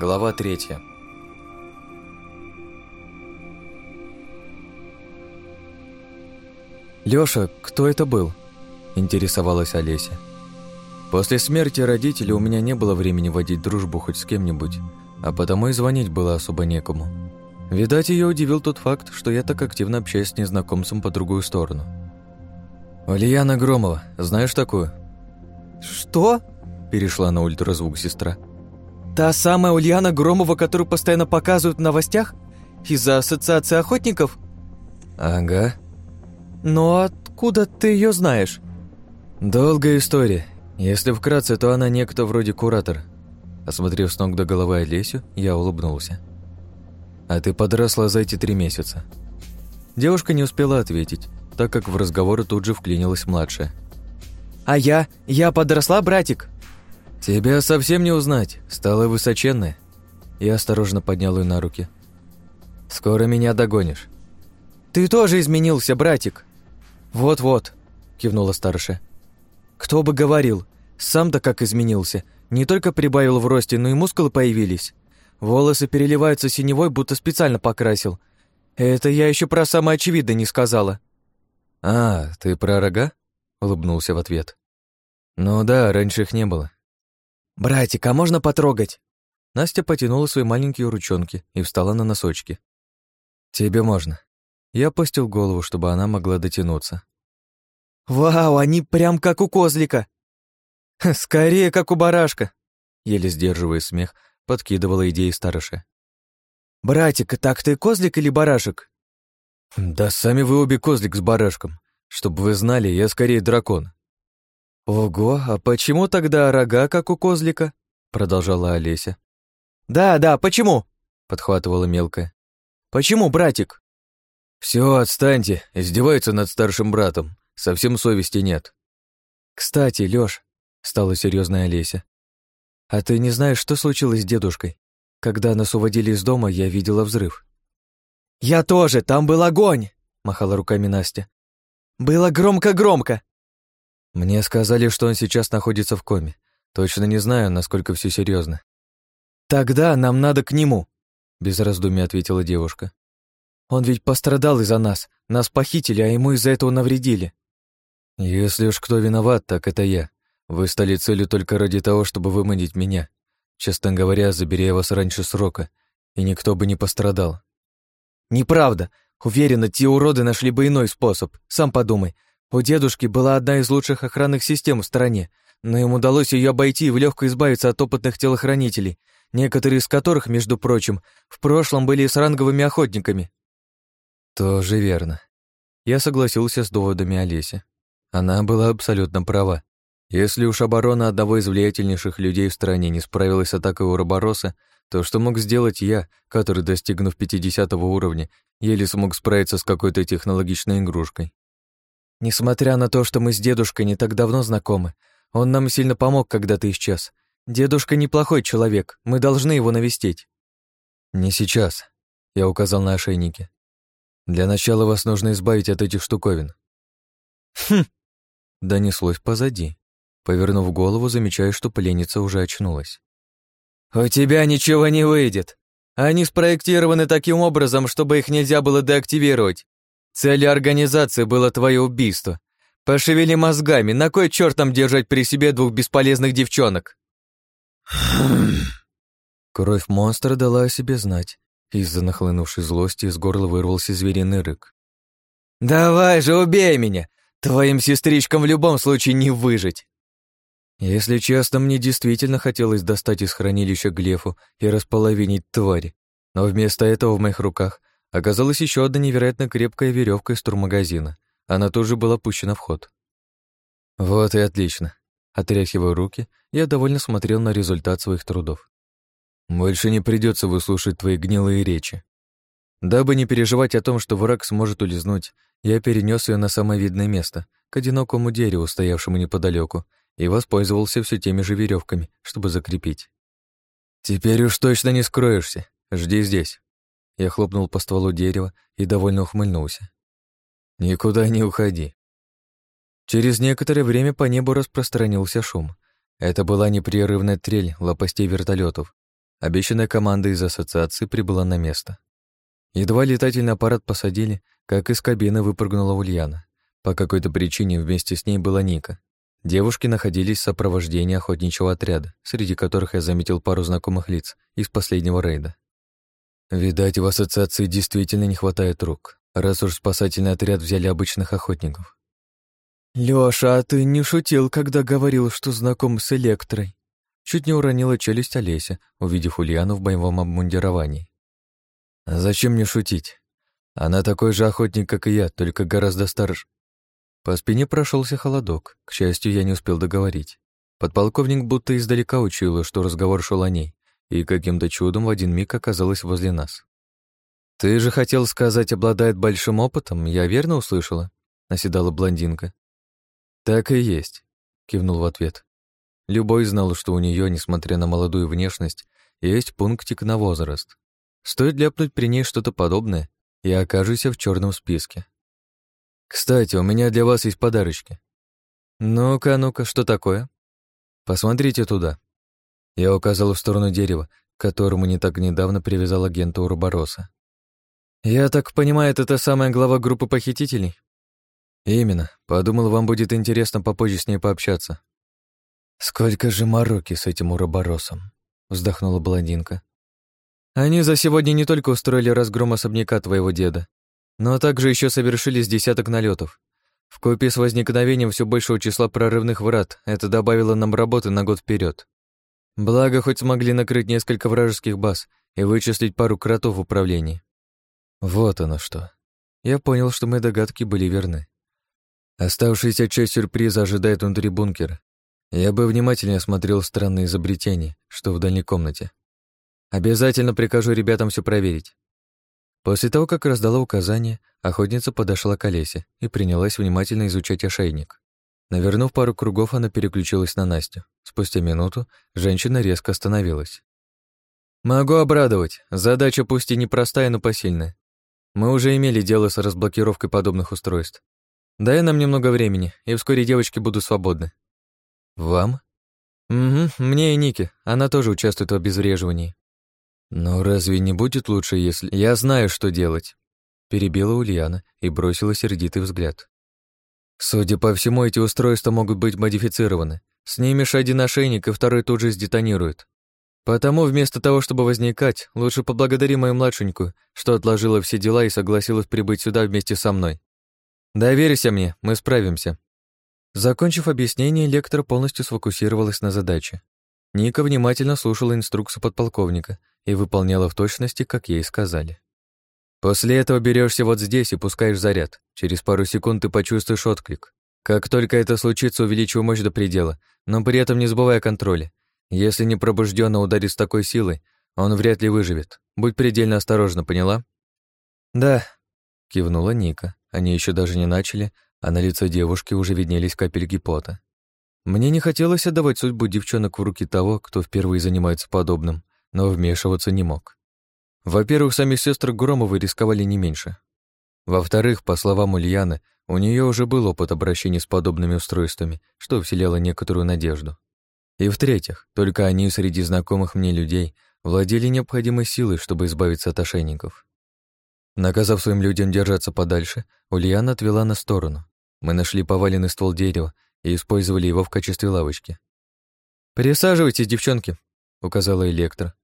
Глава третья. «Лёша, кто это был?» – интересовалась Олеся. После смерти родителей у меня не было времени водить дружбу хоть с кем-нибудь, а потому и звонить было особо некому. Видать, ее удивил тот факт, что я так активно общаюсь с незнакомцем по другую сторону. «Ульяна Громова, знаешь такую?» «Что?» – перешла на ультразвук сестра. «Та самая Ульяна Громова, которую постоянно показывают в новостях? Из-за ассоциации охотников?» «Ага». «Но откуда ты ее знаешь?» «Долгая история. Если вкратце, то она некто вроде куратор». Осмотрев с ног до головы Олесю, я улыбнулся. «А ты подросла за эти три месяца». Девушка не успела ответить, так как в разговор тут же вклинилась младшая. «А я? Я подросла, братик?» «Тебя совсем не узнать, стала высоченная». Я осторожно поднял ее на руки. «Скоро меня догонишь». «Ты тоже изменился, братик». «Вот-вот», — кивнула старшая. «Кто бы говорил, сам-то как изменился. Не только прибавил в росте, но и мускулы появились. Волосы переливаются синевой, будто специально покрасил. Это я еще про самое очевидное не сказала». «А, ты про рога?» — улыбнулся в ответ. «Ну да, раньше их не было. «Братик, а можно потрогать?» Настя потянула свои маленькие ручонки и встала на носочки. «Тебе можно». Я опустил голову, чтобы она могла дотянуться. «Вау, они прям как у козлика!» «Скорее, как у барашка!» Еле сдерживая смех, подкидывала идеи старыша. «Братик, так ты козлик или барашек?» «Да сами вы обе козлик с барашком. Чтобы вы знали, я скорее дракон». «Ого, а почему тогда рога, как у козлика?» продолжала Олеся. «Да, да, почему?» подхватывала мелкая. «Почему, братик?» Все, отстаньте, издеваются над старшим братом. Совсем совести нет». «Кстати, Лёш», — стала серьезная Олеся, «а ты не знаешь, что случилось с дедушкой? Когда нас уводили из дома, я видела взрыв». «Я тоже, там был огонь!» — махала руками Настя. «Было громко-громко!» Мне сказали, что он сейчас находится в коме. Точно не знаю, насколько все серьезно. Тогда нам надо к нему, без раздумий ответила девушка. Он ведь пострадал из-за нас. Нас похитили, а ему из-за этого навредили. Если уж кто виноват, так это я. Вы стали целью только ради того, чтобы выманить меня. Честно говоря, забери я вас раньше срока, и никто бы не пострадал. Неправда. Уверена, те уроды нашли бы иной способ. Сам подумай. У дедушки была одна из лучших охранных систем в стране, но им удалось ее обойти и в легко избавиться от опытных телохранителей, некоторые из которых, между прочим, в прошлом были с ранговыми охотниками. Тоже верно. Я согласился с доводами Олеси. Она была абсолютно права. Если уж оборона одного из влиятельнейших людей в стране не справилась с атакой Уробороса, то что мог сделать я, который, достигнув 50 уровня, еле смог справиться с какой-то технологичной игрушкой? Несмотря на то, что мы с дедушкой не так давно знакомы, он нам сильно помог, когда ты исчез. Дедушка неплохой человек, мы должны его навестить. Не сейчас, я указал на ошейники. Для начала вас нужно избавить от этих штуковин. Хм, донеслось позади. Повернув голову, замечаю, что пленница уже очнулась. «У тебя ничего не выйдет. Они спроектированы таким образом, чтобы их нельзя было деактивировать. Целью организации было твое убийство. Пошевели мозгами, на кой черт там держать при себе двух бесполезных девчонок?» Кровь монстра дала о себе знать. Из-за нахлынувшей злости из горла вырвался звериный рык. «Давай же, убей меня! Твоим сестричкам в любом случае не выжить!» Если честно, мне действительно хотелось достать из хранилища глефу и располовинить твари, но вместо этого в моих руках Оказалась еще одна невероятно крепкая веревка из турмагазина. Она тоже была пущена в ход. Вот и отлично. Отряхивая руки, я довольно смотрел на результат своих трудов. Больше не придется выслушать твои гнилые речи. Дабы не переживать о том, что враг сможет улизнуть, я перенес ее на самое видное место, к одинокому дереву, стоявшему неподалеку, и воспользовался все теми же веревками, чтобы закрепить. Теперь уж точно не скроешься. Жди здесь. Я хлопнул по стволу дерева и довольно ухмыльнулся. «Никуда не уходи». Через некоторое время по небу распространился шум. Это была непрерывная трель лопастей вертолетов. Обещанная команда из ассоциации прибыла на место. Едва летательный аппарат посадили, как из кабины выпрыгнула Ульяна. По какой-то причине вместе с ней была Ника. Девушки находились в сопровождении охотничьего отряда, среди которых я заметил пару знакомых лиц из последнего рейда. Видать, в ассоциации действительно не хватает рук, раз уж спасательный отряд взяли обычных охотников. «Лёша, а ты не шутил, когда говорил, что знаком с Электрой?» Чуть не уронила челюсть Олеся, увидев Ульяну в боевом обмундировании. «Зачем мне шутить? Она такой же охотник, как и я, только гораздо старше». По спине прошелся холодок, к счастью, я не успел договорить. Подполковник будто издалека учил, что разговор шел о ней, и каким-то чудом в один миг оказалась возле нас. «Ты же хотел сказать, обладает большим опытом, я верно услышала?» — наседала блондинка. «Так и есть», — кивнул в ответ. Любой знал, что у нее, несмотря на молодую внешность, есть пунктик на возраст. Стоит ляпнуть при ней что-то подобное, и окажусь в черном списке. Кстати, у меня для вас есть подарочки. Ну-ка, ну-ка, что такое? Посмотрите туда. Я указал в сторону дерева, к которому не так недавно привязал агента Урубороса. Я так понимаю, это та самая глава группы похитителей? Именно. Подумал, вам будет интересно попозже с ней пообщаться. «Сколько же мороки с этим уроборосом!» — вздохнула блондинка. «Они за сегодня не только устроили разгром особняка твоего деда, но также еще совершили с десяток налетов. В купе с возникновением все большего числа прорывных врат это добавило нам работы на год вперед. Благо, хоть смогли накрыть несколько вражеских баз и вычислить пару кротов в управлении. Вот оно что. Я понял, что мои догадки были верны. Оставшаяся часть сюрприза ожидает внутри бункера, я бы внимательнее осмотрел странные изобретения, что в дальней комнате. Обязательно прикажу ребятам все проверить. После того, как раздала указание, охотница подошла к Олесе и принялась внимательно изучать ошейник. Навернув пару кругов, она переключилась на Настю. Спустя минуту женщина резко остановилась. «Могу обрадовать. Задача пусть и непростая, но посильная. Мы уже имели дело с разблокировкой подобных устройств. Дай нам немного времени, и вскоре девочки будут свободны. «Вам?» «Угу, мне и Нике. Она тоже участвует в обезвреживании». «Но разве не будет лучше, если...» «Я знаю, что делать», — перебила Ульяна и бросила сердитый взгляд. «Судя по всему, эти устройства могут быть модифицированы. Снимешь один ошейник, и второй тут же сдетонирует. Потому вместо того, чтобы возникать, лучше поблагодари мою младшенькую, что отложила все дела и согласилась прибыть сюда вместе со мной. Доверься мне, мы справимся». Закончив объяснение, лектор полностью сфокусировалась на задаче. Ника внимательно слушала инструкцию подполковника и выполняла в точности, как ей сказали. После этого берешься вот здесь и пускаешь заряд. Через пару секунд ты почувствуешь отклик. Как только это случится, увеличивай мощь до предела, но при этом не забывай о контроле. Если не пробужденно ударит с такой силой, он вряд ли выживет. Будь предельно осторожна, поняла? Да, кивнула Ника. Они еще даже не начали, а на лице девушки уже виднелись капельки пота. Мне не хотелось отдавать судьбу девчонок в руки того, кто впервые занимается подобным, но вмешиваться не мог. Во-первых, сами сестры Громовы рисковали не меньше. Во-вторых, по словам Ульяны, у нее уже был опыт обращения с подобными устройствами, что вселяло некоторую надежду. И в-третьих, только они среди знакомых мне людей владели необходимой силой, чтобы избавиться от ошейников. Наказав своим людям держаться подальше, Ульяна отвела на сторону, мы нашли поваленный ствол дерева и использовали его в качестве лавочки. «Пересаживайтесь, девчонки», — указала Электро.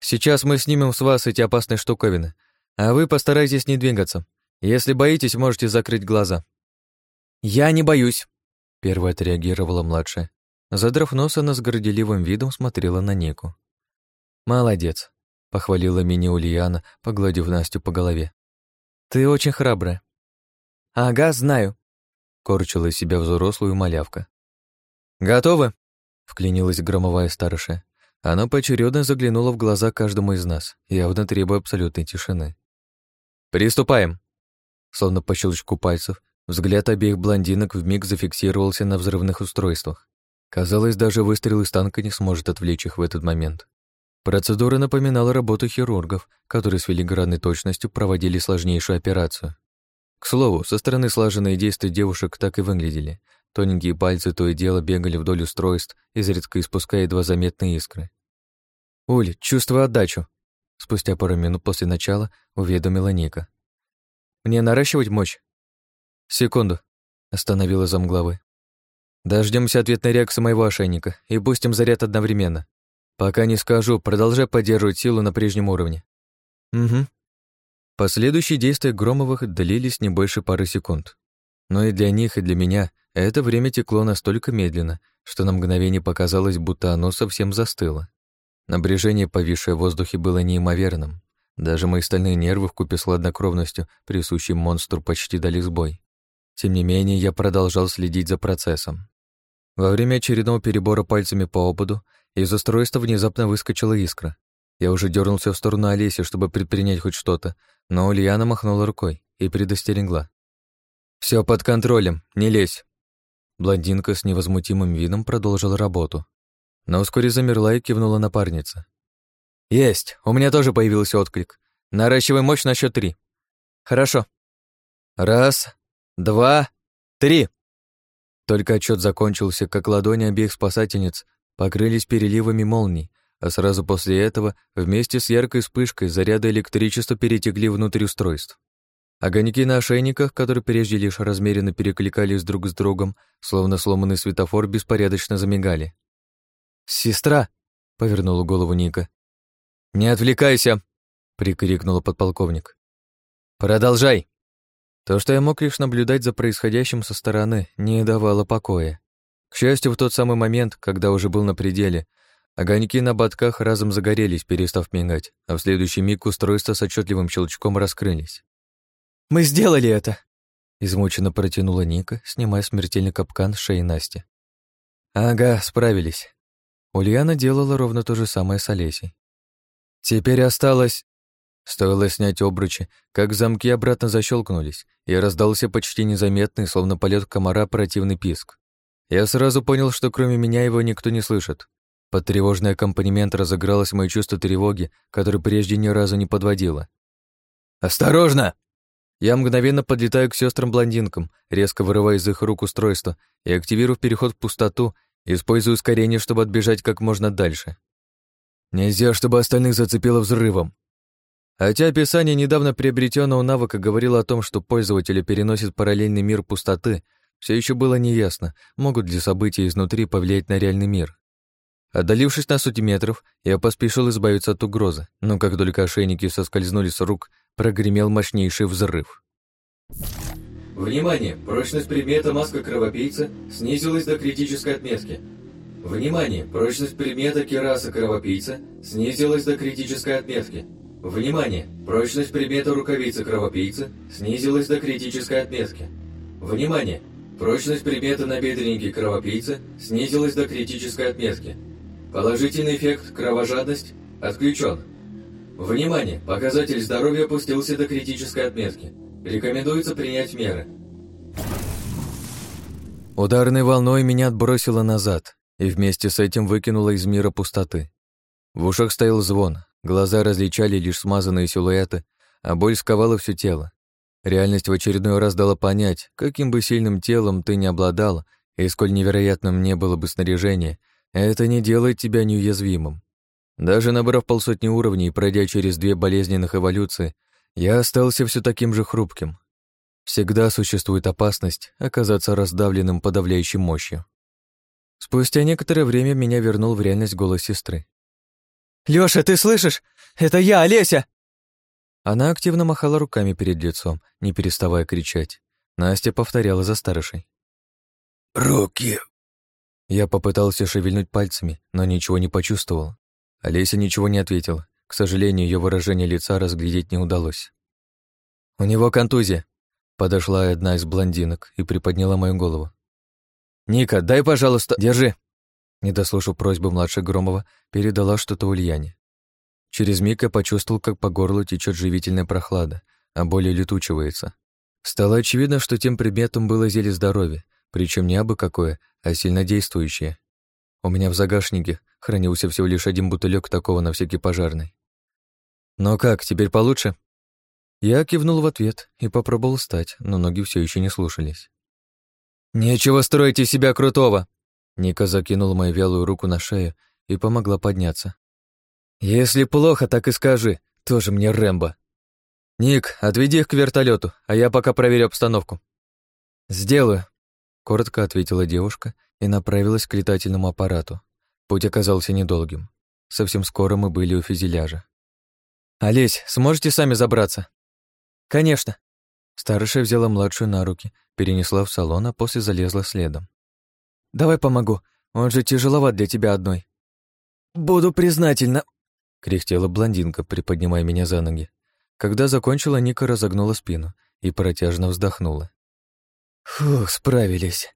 «Сейчас мы снимем с вас эти опасные штуковины, а вы постарайтесь не двигаться. Если боитесь, можете закрыть глаза». «Я не боюсь», — первая отреагировала младшая. Задрав нос, она с горделивым видом смотрела на Нику. «Молодец», — похвалила меня Ульяна, погладив Настю по голове. «Ты очень храбрая». «Ага, знаю», корчила из себя взрослую малявка. «Готовы?» — вклинилась громовая старшая. Она поочередно заглянула в глаза каждому из нас, явно требуя абсолютной тишины. «Приступаем!» Словно по щелчку пальцев, взгляд обеих блондинок вмиг зафиксировался на взрывных устройствах. Казалось, даже выстрел из танка не сможет отвлечь их в этот момент. Процедура напоминала работу хирургов, которые с филигранной точностью проводили сложнейшую операцию. К слову, со стороны слаженные действия девушек так и выглядели. Тоненькие пальцы то и дело бегали вдоль устройств, изредка испуская едва заметные искры. «Уль, чувствую отдачу», — спустя пару минут после начала уведомила Ника. «Мне наращивать мощь?» «Секунду», — остановила замглавы. Дождемся ответной реакции моего ошейника и пустим заряд одновременно. Пока не скажу, продолжай поддерживать силу на прежнем уровне. Угу. Последующие действия Громовых длились не больше пары секунд. Но и для них, и для меня это время текло настолько медленно, что на мгновение показалось, будто оно совсем застыло. Напряжение, повисшее в воздухе, было неимоверным. Даже мои стальные нервы вкупе с хладнокровностью, присущей монстру, почти дали сбой. Тем не менее, я продолжал следить за процессом. Во время очередного перебора пальцами по ободу из устройства внезапно выскочила искра. Я уже дернулся в сторону Олеси, чтобы предпринять хоть что-то, но Ульяна махнула рукой и предостерегла. Все под контролем, не лезь!» Блондинка с невозмутимым видом продолжила работу. Но вскоре замерла и кивнула напарница. «Есть! У меня тоже появился отклик. Наращивай мощь на счет три». «Хорошо». «Раз, два, три!» Только отчет закончился, как ладони обеих спасательниц покрылись переливами молний, а сразу после этого вместе с яркой вспышкой заряды электричества перетекли внутрь устройств. Огоньки на ошейниках, которые прежде лишь размеренно перекликались друг с другом, словно сломанный светофор, беспорядочно замигали. «Сестра!» — повернула голову Ника. «Не отвлекайся!» — прикрикнула подполковник. «Продолжай!» То, что я мог лишь наблюдать за происходящим со стороны, не давало покоя. К счастью, в тот самый момент, когда уже был на пределе, огоньки на ботках разом загорелись, перестав мигать, а в следующий миг устройства с отчетливым щелчком раскрылись. «Мы сделали это!» Измученно протянула Ника, снимая смертельный капкан с шеи Насти. «Ага, справились». Ульяна делала ровно то же самое с Олесей. «Теперь осталось Стоило снять обручи, как замки обратно защелкнулись, и раздался почти незаметный, словно полет комара, противный писк. Я сразу понял, что кроме меня его никто не слышит. Под тревожный аккомпанемент разыгралось мое чувство тревоги, которое прежде ни разу не подводило. «Осторожно!» Я мгновенно подлетаю к сестрам блондинкам резко вырывая из их рук устройство и активирую переход в пустоту, используя ускорение, чтобы отбежать как можно дальше. Нельзя, чтобы остальных зацепило взрывом. Хотя описание недавно приобретенного навыка говорило о том, что пользователи переносят параллельный мир пустоты, все еще было неясно, могут ли события изнутри повлиять на реальный мир. Отдалившись на сотни метров, я поспешил избавиться от угрозы, но как только ошейники соскользнули с рук, прогремел мощнейший взрыв. Внимание! Прочность предмета маска кровопийца снизилась до критической отметки. Внимание! Прочность предмета кераса кровопийца снизилась до критической отметки. Внимание! Прочность предмета рукавицы кровопийца снизилась до критической отметки. Внимание! Прочность предмета набедренники кровопийца снизилась до критической отметки. Положительный эффект кровожадность отключен. Внимание! Показатель здоровья опустился до критической отметки. Рекомендуется принять меры. Ударной волной меня отбросило назад и вместе с этим выкинуло из мира пустоты. В ушах стоял звон, Глаза различали лишь смазанные силуэты, а боль сковала все тело. Реальность в очередной раз дала понять, каким бы сильным телом ты не обладал, и сколь невероятным не было бы снаряжение, это не делает тебя неуязвимым. Даже набрав полсотни уровней и пройдя через две болезненных эволюции, я остался все таким же хрупким. Всегда существует опасность оказаться раздавленным подавляющей мощью. Спустя некоторое время меня вернул в реальность голос сестры. «Лёша, ты слышишь? Это я, Олеся!» Она активно махала руками перед лицом, не переставая кричать. Настя повторяла за старшей. «Руки!» Я попытался шевельнуть пальцами, но ничего не почувствовал. Олеся ничего не ответила. К сожалению, ее выражение лица разглядеть не удалось. «У него контузия», — подошла одна из блондинок и приподняла мою голову. «Ника, дай, пожалуйста, держи!» Не дослушав просьбу младшей Громова, передала что-то Ульяне. Через миг я почувствовал, как по горлу течет живительная прохлада, а боль летучивается. Стало очевидно, что тем предметом было зелье здоровья, причем не абы какое, а сильнодействующее. У меня в загашнике хранился всего лишь один бутылек такого на всякий пожарный. «Но как, теперь получше?» Я кивнул в ответ и попробовал встать, но ноги все еще не слушались. «Нечего строить из себя крутого!» Ника закинула мою вялую руку на шею и помогла подняться. Если плохо, так и скажи. Тоже мне Рэмбо. Ник, отведи их к вертолету, а я пока проверю обстановку. Сделаю, коротко ответила девушка и направилась к летательному аппарату. Путь оказался недолгим. Совсем скоро мы были у фюзеляжа. «Олесь, сможете сами забраться?» «Конечно». Старшая взяла младшую на руки, перенесла в салон, а после залезла следом. «Давай помогу, он же тяжеловат для тебя одной». «Буду признательна», — кряхтела блондинка, приподнимая меня за ноги. Когда закончила, Ника разогнула спину и протяжно вздохнула. «Фух, справились.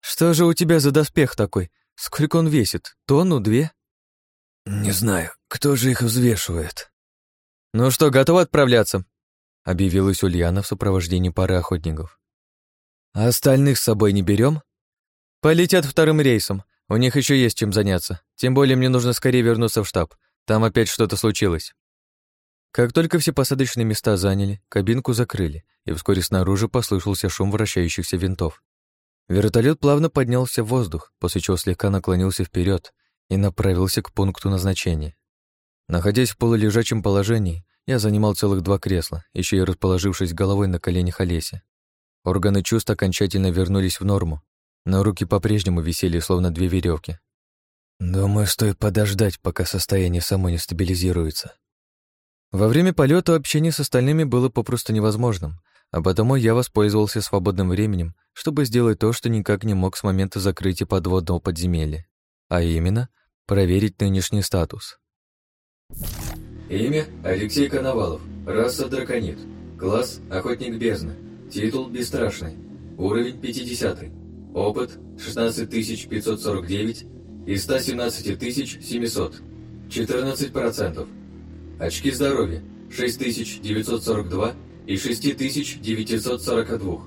Что же у тебя за доспех такой? Сколько он весит? Тонну, две?» «Не знаю, кто же их взвешивает?» «Ну что, готовы отправляться?» — объявилась Ульяна в сопровождении пары охотников. «А остальных с собой не берем? «Полетят вторым рейсом. У них еще есть чем заняться. Тем более мне нужно скорее вернуться в штаб. Там опять что-то случилось». Как только все посадочные места заняли, кабинку закрыли, и вскоре снаружи послышался шум вращающихся винтов. Вертолет плавно поднялся в воздух, после чего слегка наклонился вперед и направился к пункту назначения. Находясь в полулежачем положении, я занимал целых два кресла, еще и расположившись головой на коленях Олеси. Органы чувств окончательно вернулись в норму, но руки по-прежнему висели, словно две веревки. Думаю, стоит подождать, пока состояние само не стабилизируется. Во время полета общение с остальными было попросту невозможным, а потому я воспользовался свободным временем, чтобы сделать то, что никак не мог с момента закрытия подводного подземелья, а именно проверить нынешний статус. Имя – Алексей Коновалов. Раса – драконит. Класс – охотник бездны. Титул – бесстрашный. Уровень – 50. Опыт – 16549 из 117700. 14%. Очки здоровья – 6942 и 6942.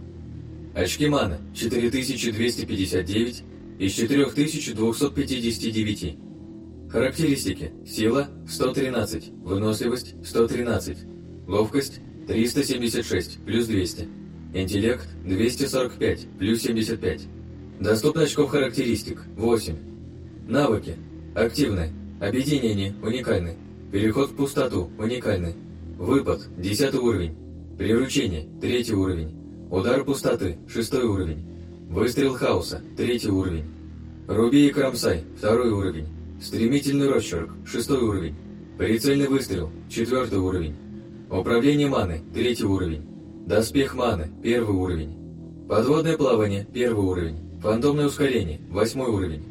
Очки маны – 4259 из 4259. Характеристики. Сила – 113, выносливость – 113, ловкость – 376, плюс 200, интеллект – 245, плюс 75. Доступно очков характеристик – 8. Навыки. Активное. Объединение – уникальный. Переход в пустоту – уникальный. Выпад – 10 уровень. Приручение – 3 уровень. Удар пустоты – 6 уровень. Выстрел хаоса – 3 уровень. Руби и кромсай – 2 уровень. Стремительный росчерк, шестой уровень. Прицельный выстрел, четвертый уровень. Управление маны, третий уровень. Доспех маны, первый уровень. Подводное плавание, первый уровень. Фантомное ускорение, восьмой уровень.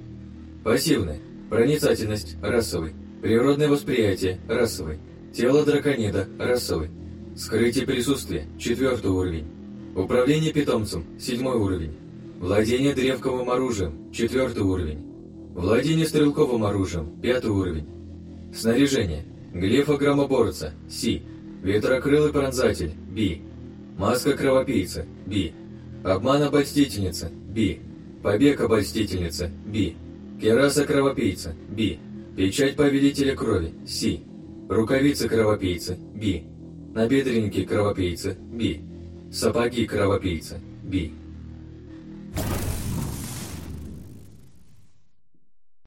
Пассивное. Проницательность, расовый. Природное восприятие, расовый. Тело драконида, расовый. Скрытие присутствия, четвертый уровень. Управление питомцем, седьмой уровень. Владение древковым оружием, четвертый уровень. Владение стрелковым оружием, пятый уровень. Снаряжение. Глифа громоборца, Си. Ветрокрылый пронзатель, Би. Маска кровопийца, Би. Обман обольстительница, Би. Побег обольстительница, Би. Кераса кровопийца, Би. Печать повелителя крови, Си. Рукавицы кровопийца, Би. Набедренники кровопийца, Би. Сапоги кровопийца, Би.